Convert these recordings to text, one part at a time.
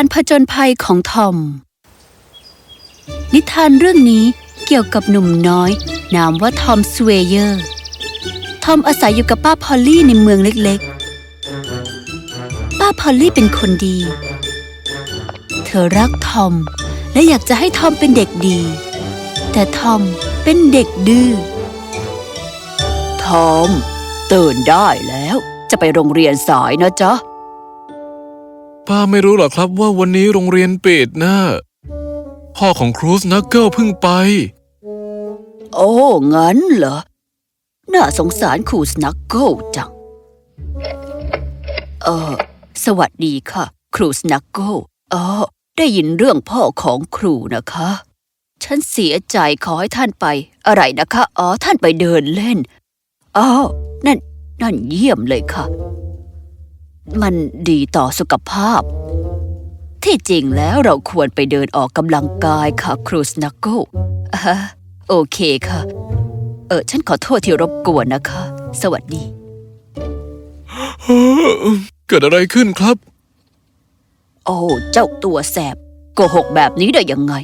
การผจญภัยของทอม นิทานเรื่องนี้เกี่ยวกับหนุ่มน้อย นามว่าทอมสเวเยอร์ ทอมอาศัยอยู่กับป้าพอลลี่ในเมืองเล็กๆ ป้าพอลลี่เป็นคนดี เธอรักทอม และอยากจะให้ทอมเป็นเด็กดี แต่ทอมเป็นเด็กดื้อ ทอม ตื่นได้แล้วจะไปโรงเรียนสายนะจ๊ะ ป้าไม่รู้หรอครับว่าวันนี้โรงเรียนปิดนะพ่อของครูสนักเกิลเพิ่งไป โอ้งั้นเหรอ น่าสงสารครูสนักเกิลจัง เออ สวัสดีค่ะ ครูสนักเกิลเออได้ยินเรื่องพ่อของครูนะคะ ฉันเสียใจขอให้ท่านไป อะไรนะคะ อ๋อ ท่านไปเดินเล่น อ๋อ นั่น นั่นเยี่ยมเลยค่ะ มันดีต่อสุขภาพ ที่จริงแล้วเราควรไปเดินออกกำลังกายค่ะครูสนักเกิลอ่าโอเคค่ะ เออฉันขอโทษที่รบกวนนะคะ สวัสดี เกิดอะไรขึ้นครับ โอ้เจ้าตัวแสบโกหกแบบนี้ได้ยังไง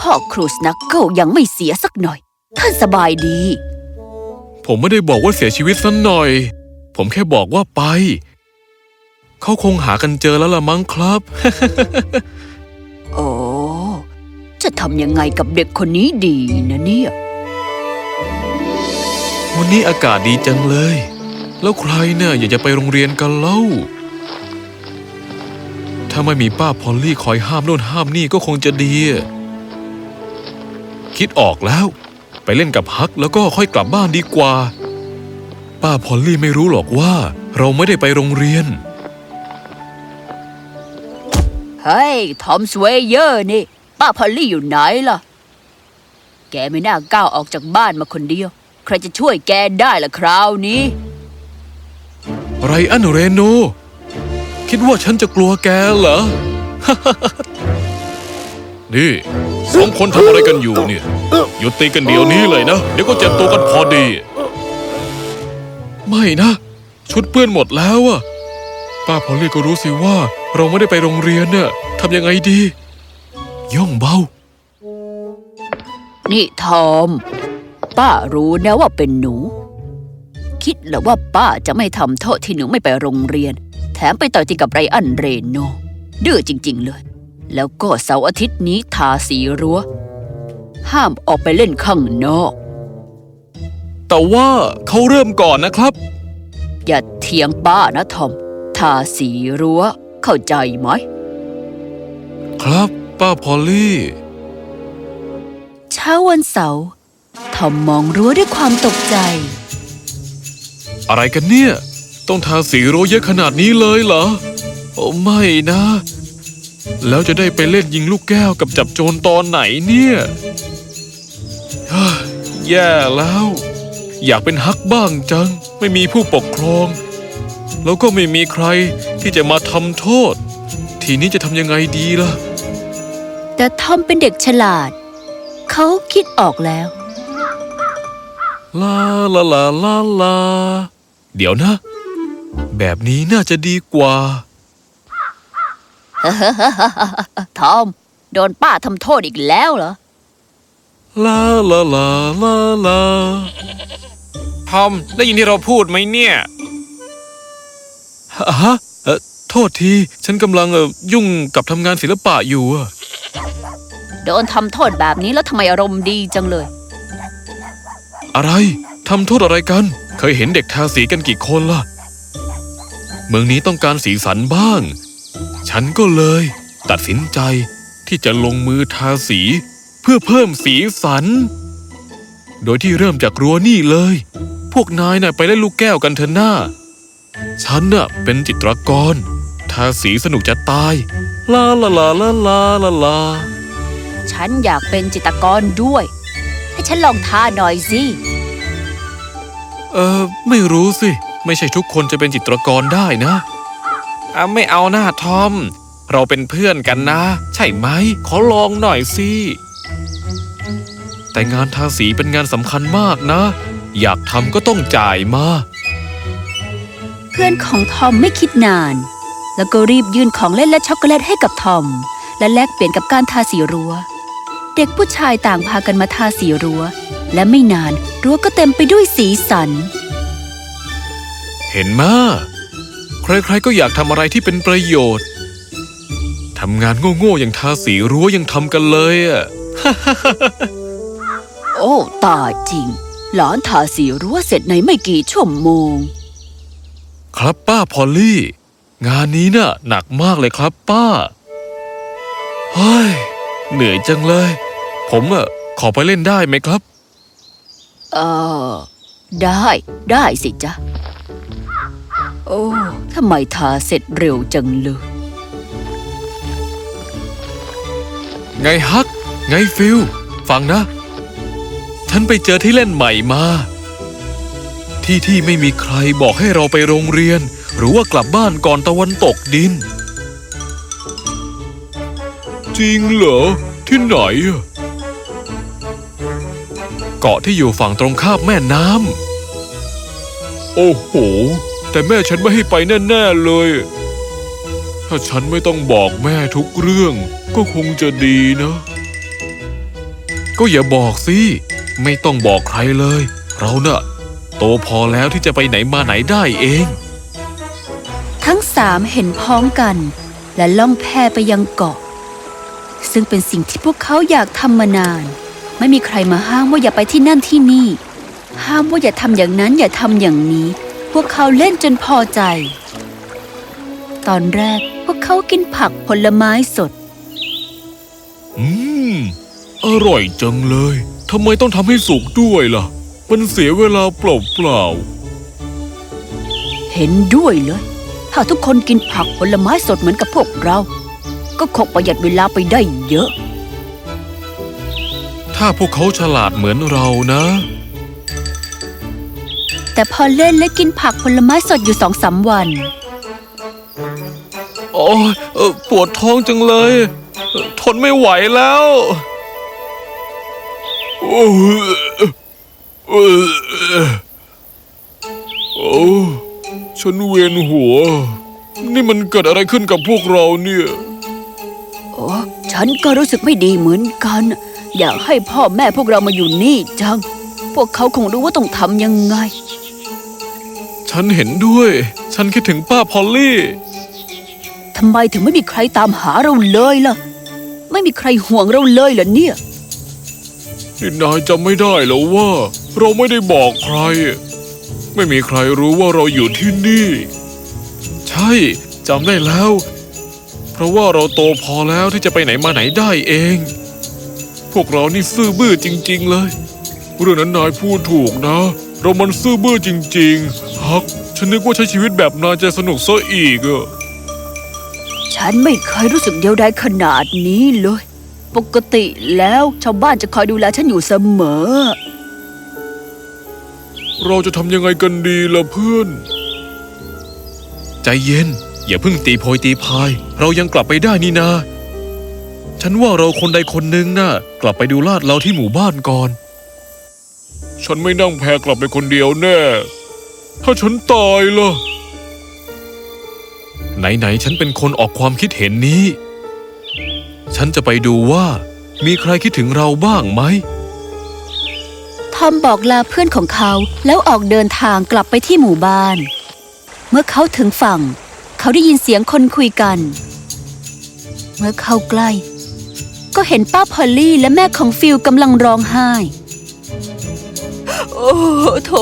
พ่อครูสนักเกิลยังไม่เสียสักหน่อย ท่านสบายดี ผมไม่ได้บอกว่าเสียชีวิตสันหน่อย ผมแค่บอกว่าไป เขาคงหากันเจอแล้วละมั้งครับ โอ้ จะทำยังไงกับเด็กคนนี้ดีนะเนี่ย วันนี้อากาศดีจังเลย แล้วใครเนี่ยอยากจะไปโรงเรียนกันเล่า ถ้าไม่มีป้าพอลลี่คอยห้ามโน่นห้ามนี่ก็คงจะดี คิดออกแล้ว ไปเล่นกับฮักแล้วก็ค่อยกลับบ้านดีกว่า ป้าพอลลี่ไม่รู้หรอกว่า เราไม่ได้ไปโรงเรียน เฮ้ย ทอม ซอว์เยอร์นี่ ป้าพอลลี่อยู่ไหนล่ะ แกไม่น่าก้าวออกจากบ้านมาคนเดียว ใครจะช่วยแกได้ล่ะคราวนี้ ไรอันเรโน คิดว่าฉันจะกลัวแกเหรอ นี่สองคนทำอะไรกันอยู่เนี่ย หยุดตีกันเดี๋ยวนี้เลยนะ เดี๋ยวก็เจ็บตัวกันพอดี ไม่นะ ชุดเปื้อนหมดแล้วอะป้าพอลลี่ก็รู้สิว่า เราไม่ได้ไปโรงเรียนเน่ะทำยังไงดี ย่องเบา นี่ทอม ป้ารู้นะว่าเป็นหนู คิดเหรอว่าป้าจะไม่ทำโทษที่หนูไม่ไปโรงเรียน แถมไปต่อยตีกับไรอันเรโนดื้อจริง ๆ เลย แล้วก็เสาร์อาทิตย์นี้ทาสีรั้ว ห้ามออกไปเล่นข้างนอก แต่ว่าเขาเริ่มก่อนนะครับ อย่าเถียงป้านะทอม ทาสีรั้ว เข้าใจไหม ครับป้าพอลลี่ เช้าวันเสาร์ทอมมองรั้วด้วยความตกใจ อะไรกันเนี่ย ต้องทาสีโรเยอะขนาดนี้เลยเหรอ โอ้ไม่นะ แล้วจะได้ไปเล่นยิงลูกแก้วกับจับโจรตอนไหนเนี่ยเฮ้ยแย่แล้ว อยากเป็นฮักบ้างจัง ไม่มีผู้ปกครอง แล้วก็ไม่มีใครที่จะมา ทำโทษ ทีนี้จะทำยังไงดีล่ะ แต่ทอมเป็นเด็กฉลาด เขาคิดออกแล้ว ลาลาลาลาลา เดี๋ยวนะ แบบนี้น่าจะดีกว่า ทอม โดนป้าทำโทษอีกแล้วเหรอ ลาลาลาลาลา ทอม ได้ยินที่เราพูดไหมเนี่ย ฮะฮะเออ โทษที ฉันกำลังเออยุ่งกับทำงานศิลปะอยู่อะโดนทำโทษแบบนี้แล้วทำไมอารมณ์ดีจังเลย อะไรทำโทษอะไรกัน เคยเห็นเด็กทาสีกันกี่คนล่ะ เมืองนี้ต้องการสีสันบ้าง ฉันก็เลย ตัดสินใจที่จะลงมือทาสี เพื่อเพิ่มสีสัน โดยที่เริ่มจากรั้วนี่เลย พวกนายน่ะไปเล่นลูกแก้วกันเถอะหน้า ฉันน่ะเป็นจิตรกร ทาสีสนุกจะตาย ลาลาลาลาลาลาลา ฉันอยากเป็นจิตรกรด้วย ให้ฉันลองทาหน่อยสิ เออไม่รู้สิ ไม่ใช่ทุกคนจะเป็นจิตรกรได้นะอะไม่เอาหน้าทอม เราเป็นเพื่อนกันนะ ใช่ไหม ขอลองหน่อยสิ แต่งานทาสีเป็นงานสำคัญมากนะ อยากทำก็ต้องจ่ายมา เพื่อนของทอมไม่คิดนาน แล้วก็รีบยื่นของเล่นและช็อกโกแลตให้กับทอม และแลกเปลี่ยนกับการทาสีรั้ว เด็กผู้ชายต่างพากันมาทาสีรั้ว และไม่นานรั้วก็เต็มไปด้วยสีสัน เห็นมาใครๆก็อยากทำอะไรที่เป็นประโยชน์ทำงานโง่ๆอย่างทาสีรั้วยังทำกันเลยอะโอ้ตายจริง หลานทาสีรั้วเสร็จในไม่กี่ชั่วโมง ครับป้าพอลลี่ งานนี้น่ะหนักมากเลยครับป้า เฮ้ย เหนื่อยจังเลย ผมอะขอไปเล่นได้ไหมครับ เออ ได้ ได้สิจ๊ะ โอ้ทำไมทาเสร็จเร็วจังเลย ไงฮัก ไงฟิล ฟังนะ ฉันไปเจอที่เล่นใหม่มา ที่ที่ไม่มีใครบอกให้เราไปโรงเรียน หรือว่ากลับบ้านก่อนตะวันตกดิน จริงเหรอ ที่ไหนอะเกาะที่อยู่ฝั่งตรงข้ามแม่น้ำโอ้โห แต่แม่ฉันไม่ให้ไปแน่ๆเลย ถ้าฉันไม่ต้องบอกแม่ทุกเรื่อง ก็คงจะดีนะ ก็อย่าบอกสิ ไม่ต้องบอกใครเลย เราเนะ่ะโตพอแล้วที่จะไปไหนมาไหนได้เอง ทั้งสามเห็นพ้องกัน และล่องแพไปยังเกาะ ซึ่งเป็นสิ่งที่พวกเขาอยากทำมานาน ไม่มีใครมาห้ามว่าอย่าไปที่นั่นที่นี่ ห้ามว่าอย่าทำอย่างนั้นอย่าทำอย่างนี้ พวกเขาเล่นจนพอใจ ตอนแรกพวกเขากินผักผลไม้สด อืม อร่อยจังเลยทำไมต้องทำให้สุกด้วยล่ะ มันเสียเวลาเปล่าเห็นด้วยเลย ถ้าทุกคนกินผักผลไม้สดเหมือนกับพวกเรา ก็คงประหยัดเวลาไปได้เยอะๆถ้าพวกเขาฉลาดเหมือนเรานะ แต่พอเล่นและกินผักผลไม้สดอยู่สองสามวัน โอ้ยเอ่อปวดท้องจังเลยเอ่อทนไม่ไหวแล้วโอ้ยเอ่อโอ้ ฉันเวียนหัว นี่มันเกิดอะไรขึ้นกับพวกเราเนี่ยโอ้ฉันก็รู้สึกไม่ดีเหมือนกัน อยากให้พ่อแม่พวกเรามาอยู่นี่จัง พวกเขาคงรู้ว่าต้องทำยังไง ฉันเห็นด้วย ฉันคิดถึงป้าพอลลี่ทำไมถึงไม่มีใครตามหาเราเลยล่ะ ไม่มีใครห่วงเราเลยเหรอเนี่ยนี่นายจำไม่ได้เหรอว่า เราไม่ได้บอกใคร ไม่มีใครรู้ว่าเราอยู่ที่นี่ ใช่จำได้แล้ว เพราะว่าเราโตพอแล้วที่จะไปไหนมาไหนได้เอง พวกเรานี่ซื่อบื้อจริง ๆ เลย เรื่องนั้นนายพูดถูกนะ เรามันซื่อบื้อจริง ๆ ฮัก ฉันนึกว่าใช้ชีวิตแบบนายจะสนุกซะอีกอะฉันไม่เคยรู้สึกเดียวดายขนาดนี้เลย ปกติแล้วชาวบ้านจะคอยดูแลฉันอยู่เสมอ เราจะทำยังไงกันดีล่ะเพื่อน ใจเย็น อย่าเพิ่งตีโพยตีพาย เรายังกลับไปได้นี่นา ฉันว่าเราคนใดคนหนึ่งน่ะกลับไปดูลาดเราที่หมู่บ้านก่อน ฉันไม่นั่งแพกลับไปคนเดียวแน่ ถ้าฉันตายล่ะ ไหนๆฉันเป็นคนออกความคิดเห็นนี้ ฉันจะไปดูว่ามีใครคิดถึงเราบ้างไหม ทอมบอกลาเพื่อนของเขาแล้วออกเดินทางกลับไปที่หมู่บ้าน เมื่อเขาถึงฝั่ง เขาได้ยินเสียงคนคุยกัน เมื่อเข้าใกล้ ก็เห็นป้าพอลลี่และแม่ของฟิลกำลังร้องไห้ โอ้โถ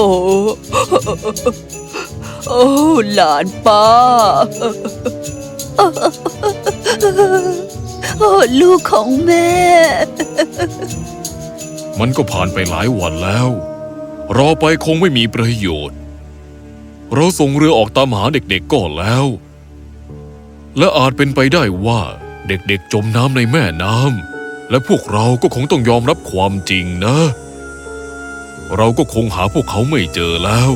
โอ้หลานป้า โอ้ลูกของแม่ มันก็ผ่านไปหลายวันแล้ว รอไปคงไม่มีประโยชน์ เราส่งเรือออกตามหาเด็กๆก็แล้ว และอาจเป็นไปได้ว่าเด็กๆจมน้ำในแม่น้ำและพวกเราก็คงต้องยอมรับความจริงนะ เราก็คงหาพวกเขาไม่เจอแล้ว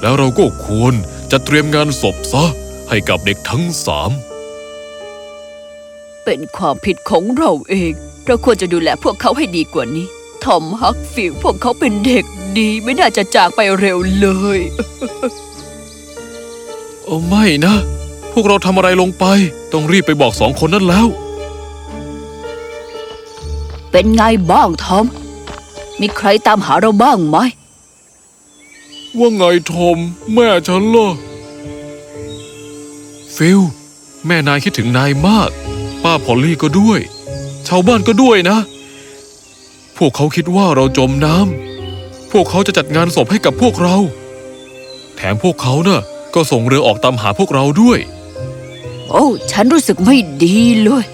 แล้วเราก็ควรจะเตรียมงานศพซะให้กับเด็กทั้งสามเป็นความผิดของเราเอง เราควรจะดูแลพวกเขาให้ดีกว่านี้ ทอมฮักฟิลพวกเขาเป็นเด็กดีไม่น่าจะจากไปเร็วเลย โอ้ไม่นะ พวกเราทำอะไรลงไป ต้องรีบไปบอกสองคนนั้นแล้ว เป็นไงบ้างทอม มีใครตามหาเราบ้างไหม ว่าไงทอม แม่ฉันล่ะ ฟิล แม่นายคิดถึงนายมาก ป้าพอลลี่ก็ด้วย ชาวบ้านก็ด้วยนะ พวกเขาคิดว่าเราจมน้ำ พวกเขาจะจัดงานศพให้กับพวกเรา แถมพวกเขาเน่ะก็ส่งเรือออกตามหาพวกเราด้วย โอ้ ฉันรู้สึกไม่ดีเลย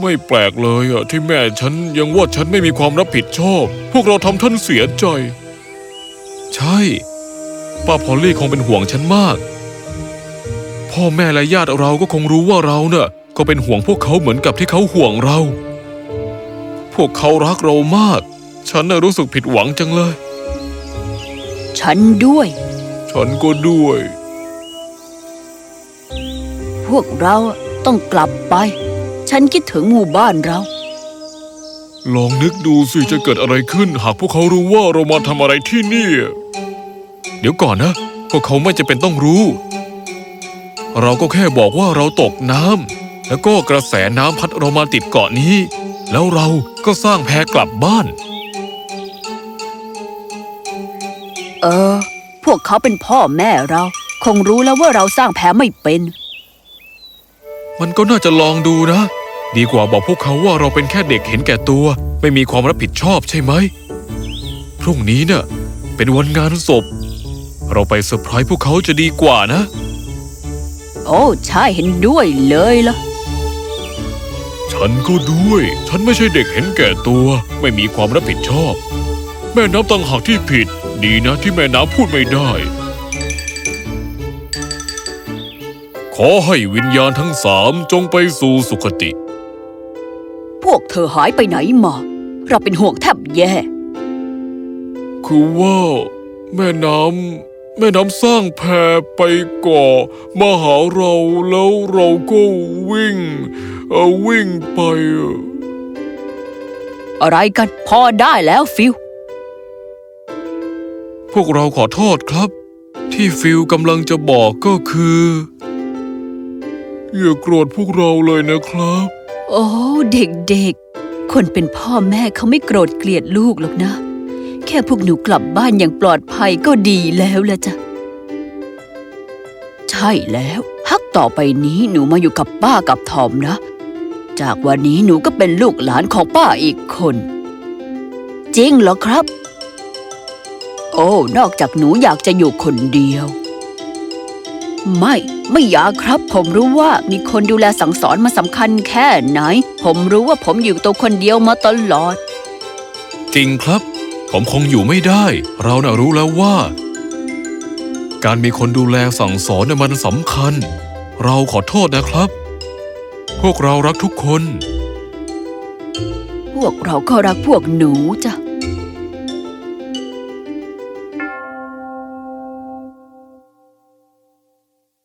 ไม่แปลกเลยอะที่แม่ฉันยังว่าฉันไม่มีความรับผิดชอบ พวกเราทำท่านเสียใจ ใช่ ป้าพอลลี่คงเป็นห่วงฉันมาก พ่อแม่และญาติเราก็คงรู้ว่าเราเน่ะก็เป็นห่วงพวกเขาเหมือนกับที่เขาห่วงเรา พวกเขารักเรามาก ฉันน่ะรู้สึกผิดหวังจังเลย ฉันด้วย ฉันก็ด้วย พวกเราต้องกลับไป ฉันคิดถึงหมู่บ้านเรา ลองนึกดูสิจะเกิดอะไรขึ้น หากพวกเขารู้ว่าเรามาทำอะไรที่นี่ เดี๋ยวก่อนนะ พวกเขาไม่จะเป็นต้องรู้ เราก็แค่บอกว่าเราตกน้ำแล้วก็กระแสน้ำพัดเรามาติดเกาะนี้ แล้วเราก็สร้างแพกลับบ้าน เออ พวกเขาเป็นพ่อแม่เรา คงรู้แล้วว่าเราสร้างแพ้ไม่เป็น มันก็น่าจะลองดูนะ ดีกว่าบอกพวกเขาว่าเราเป็นแค่เด็กเห็นแก่ตัว ไม่มีความรับผิดชอบใช่ไหม พรุ่งนี้เน่ะเป็นวันงานศพ เราไปเซอร์ไพรส์พวกเขาจะดีกว่านะ โอ้ ใช่เห็นด้วยเลยล่ะ ฉันก็ด้วย ฉันไม่ใช่เด็กเห็นแก่ตัว ไม่มีความรับผิดชอบ แม่น้ำต่างหากที่ผิด ดีนะที่แม่น้ำพูดไม่ได้ ขอให้วิญญาณทั้งสามจงไปสู่สุคติ พวกเธอหายไปไหนมา เราเป็นห่วงแทบแย่ คือว่า แม่น้ำ แม่น้ำสร้างแพไปก่อมาหาเราแล้วเราก็วิ่งเออวิ่งไปอะอะไรกันพอได้แล้วฟิลพวกเราขอโทษครับ ที่ฟิลกำลังจะบอกก็คือ อย่าโกรธพวกเราเลยนะครับ โอ้เด็กๆ คนเป็นพ่อแม่เขาไม่โกรธเกลียดลูกหรอกนะ แค่พวกหนูกลับบ้านอย่างปลอดภัยก็ดีแล้วละจ้ะ ใช่แล้วฮักต่อไปนี้หนูมาอยู่กับป้ากับทอมนะ จากวันนี้หนูก็เป็นลูกหลานของป้าอีกคน จริงเหรอครับ โอ้ นอกจากหนูอยากจะอยู่คนเดียว ไม่ไม่อยากครับ ผมรู้ว่ามีคนดูแลสั่งสอนมาสำคัญแค่ไหน ผมรู้ว่าผมอยู่ตัวคนเดียวมาตลอด จริงครับ ผมคงอยู่ไม่ได้ เราน่ะรู้แล้วว่า การมีคนดูแลสั่งสอนน่ะมันสำคัญ เราขอโทษนะครับ พวกเรารักทุกคน พวกเราก็รักพวกหนูจ้ะ